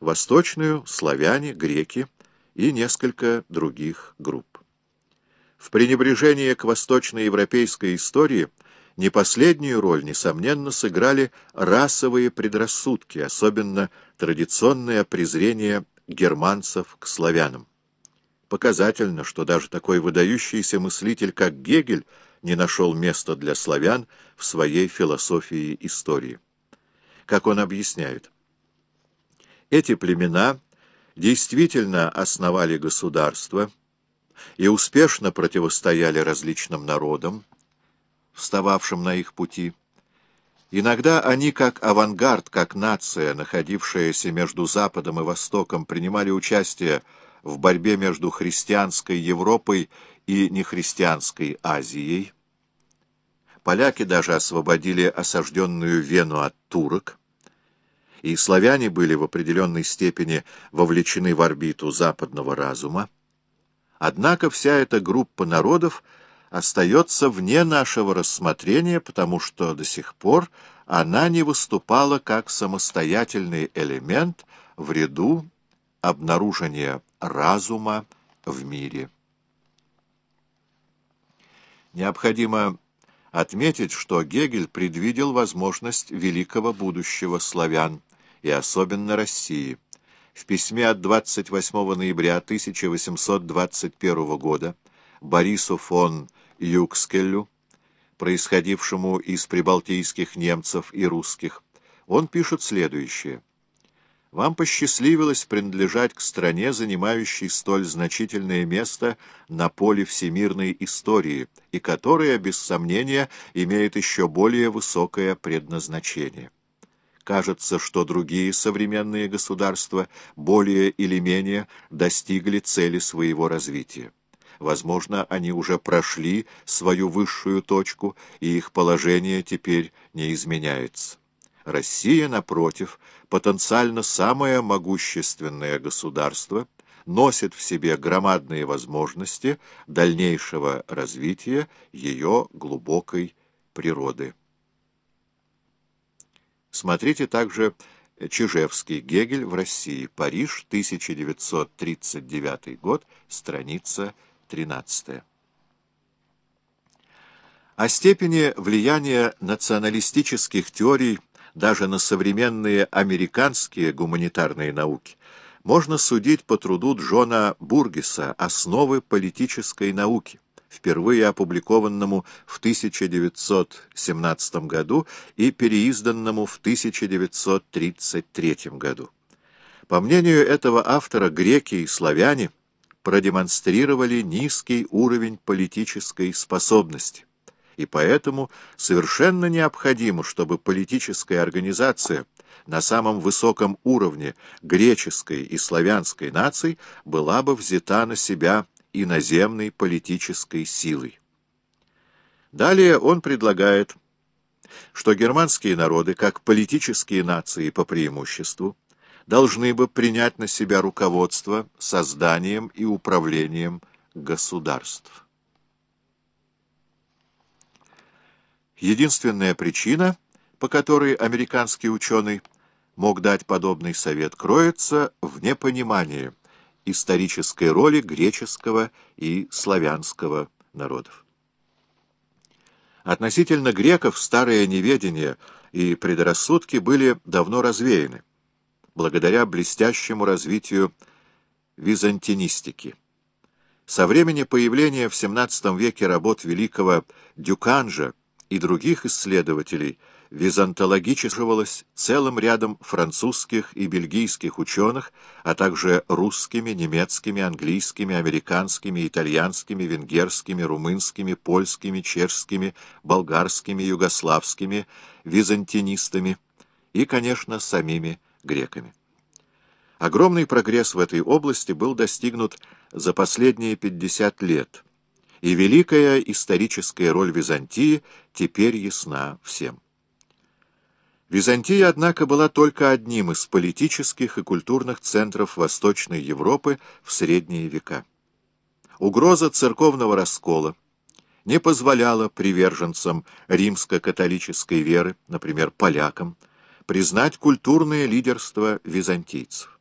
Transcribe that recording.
восточную — славяне, греки и несколько других групп. В пренебрежении к восточноевропейской истории не последнюю роль, несомненно, сыграли расовые предрассудки, особенно традиционное презрение германцев к славянам. Показательно, что даже такой выдающийся мыслитель, как Гегель, не нашел места для славян в своей философии истории. Как он объясняет, эти племена действительно основали государство и успешно противостояли различным народам, встававшим на их пути. Иногда они, как авангард, как нация, находившаяся между Западом и Востоком, принимали участие в борьбе между христианской Европой и нехристианской Азией. Поляки даже освободили осажденную Вену от турок, и славяне были в определенной степени вовлечены в орбиту западного разума. Однако вся эта группа народов остается вне нашего рассмотрения, потому что до сих пор она не выступала как самостоятельный элемент в ряду обнаружения разума в мире. Необходимо отметить, что Гегель предвидел возможность великого будущего славян, и особенно России. В письме от 28 ноября 1821 года Борису фон Юкскеллю, происходившему из прибалтийских немцев и русских, он пишет следующее. Вам посчастливилось принадлежать к стране, занимающей столь значительное место на поле всемирной истории, и которая, без сомнения, имеет еще более высокое предназначение. Кажется, что другие современные государства более или менее достигли цели своего развития. Возможно, они уже прошли свою высшую точку, и их положение теперь не изменяется. Россия, напротив, потенциально самое могущественное государство, носит в себе громадные возможности дальнейшего развития ее глубокой природы. Смотрите также Чижевский, Гегель в России, Париж, 1939 год, страница 13. О степени влияния националистических теорий даже на современные американские гуманитарные науки, можно судить по труду Джона Бургеса «Основы политической науки», впервые опубликованному в 1917 году и переизданному в 1933 году. По мнению этого автора, греки и славяне продемонстрировали низкий уровень политической способности и поэтому совершенно необходимо, чтобы политическая организация на самом высоком уровне греческой и славянской наций была бы взята на себя иноземной политической силой. Далее он предлагает, что германские народы, как политические нации по преимуществу, должны бы принять на себя руководство созданием и управлением государств. Единственная причина, по которой американский ученый мог дать подобный совет, кроется в непонимании исторической роли греческого и славянского народов. Относительно греков старое неведение и предрассудки были давно развеяны, благодаря блестящему развитию византинистики. Со времени появления в XVII веке работ великого Дюканжа и других исследователей византологичивалось целым рядом французских и бельгийских ученых, а также русскими, немецкими, английскими, американскими, итальянскими, венгерскими, румынскими, польскими, чешскими, болгарскими, югославскими, византинистами и, конечно, самими греками. Огромный прогресс в этой области был достигнут за последние 50 лет – и великая историческая роль Византии теперь ясна всем. Византия, однако, была только одним из политических и культурных центров Восточной Европы в средние века. Угроза церковного раскола не позволяла приверженцам римско-католической веры, например, полякам, признать культурное лидерство византийцев.